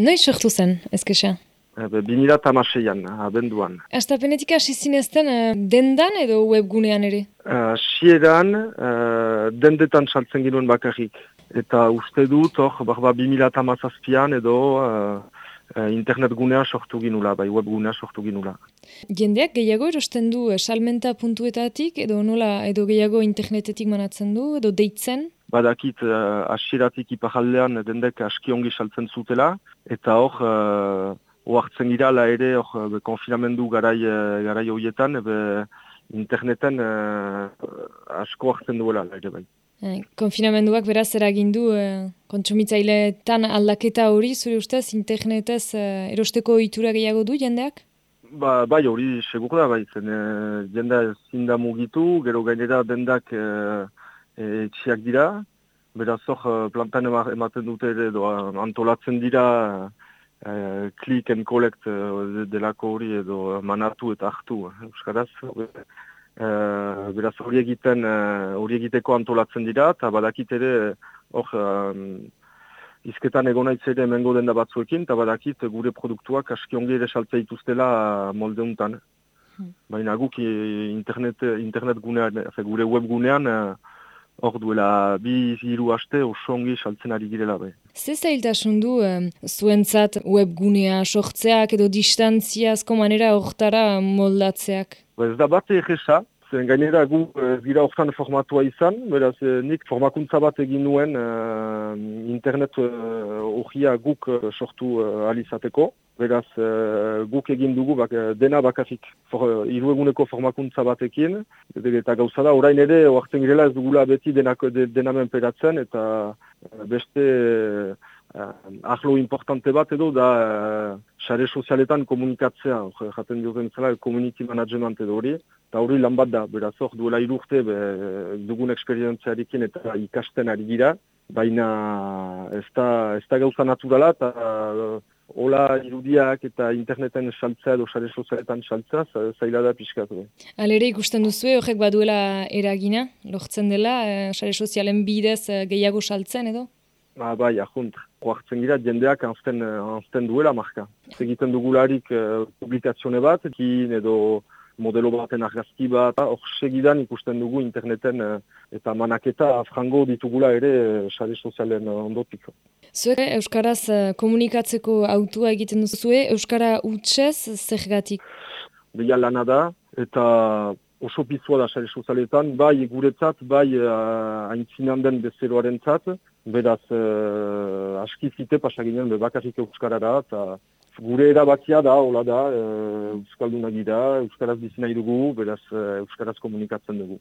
Noi sortu zen, ezkesa? Binira tamaseian, abenduan. Astapenetik hasi zinezten dendan edo webgunean ere? Sieran, dendetan saltzen ginuen bakarrik. Eta uste dut, hor, barba bimila tamazazpian edo internet gunea sortu ginula, bai webgunea sortu ginula. Jendeak gehiago erosten du salmenta puntuetatik edo nola edo gehiago internetetik manatzen du edo deitzen? Badakit uh, asiratik ipajaldean dendek aski ongi saltzen zutela eta hor uh, oartzen girala ere hor konfinamendu garai, garai horietan interneten uh, asko hartzen duela ere bai. Konfinamenduak beraz eragindu eh, kontsumitzaileetan aldaketa hori, zure ustez, internetez eh, erosteko itura gehiago du jendeak? Ba, bai hori segur da, bai, zen eh, jendea zinda mugitu, gero gainera dendak eh, etxiak dira, beraz hor eh, plantan ematen dute edo antolatzen dira eh, click and collect eh, delako hori edo manatu eta hartu, euskaraz. Uh, beraz hori egiten uh, hori egiteko antolatzen dira eta badakit ere hor um, izketan egonaitz ere emengo denda batzuekin eta badakit gure produktuak aski ongi ere saltzea ituztela molde untan. Hmm. Baina guk internet, internet gunean, gure web gunean hor duela bi hiru aste oso ongi saltzen ari girela be. Ze zailtasun du zuentzat web gunea sortzeak edo distantziazko manera hortara moldatzeak? Ba, ez da bat egesa, zen gainera gu ez gira hortan formatua izan, beraz nik formakuntza bat egin nuen uh, internet horria guk sortu uh, alizateko, beraz guk egin dugu bak, dena bakarrik For, irueguneko formakuntza batekin, eta gauza da, orain ere, oartzen girela ez dugula beti denako, de, denamen peratzen, eta beste uh, ahlo importante bat edo da sare sozialetan komunikatzea, jaten dioten zela, community management edo hori, eta hori lan bat da, beraz hor duela irurte be, dugun eksperientziarekin eta ikasten ari gira, baina ez da, ez da gauza naturala eta uh, Ola irudiak eta interneten saltzea edo sare sozialetan saltzea, zaila da pixkatu. Alere ikusten duzu, horrek baduela eragina, lortzen dela, eh, sare sozialen bidez eh, gehiago saltzen edo? Ba, bai, ahunt. Hoartzen gira, jendeak anzten, anzten duela marka. Egiten dugularik uh, publikazione bat, ekin edo modelo baten argazki bat, hor segidan ikusten dugu interneten uh, eta manaketa frango ditugula ere uh, sare sozialen uh, ondotik. Zuek Euskaraz komunikatzeko autua egiten duzue, Euskara utxez zergatik? Beia lana da, eta oso pizua da sare sozialetan, bai guretzat, bai uh, aintzinan den bezeroaren zat, beraz uh, aski zite pasaginen bakarrik euskarara eta gure erabakia da, hola da, uh, euskaldunak gira, euskaraz bizi nahi dugu, beraz uh, euskaraz komunikatzen dugu.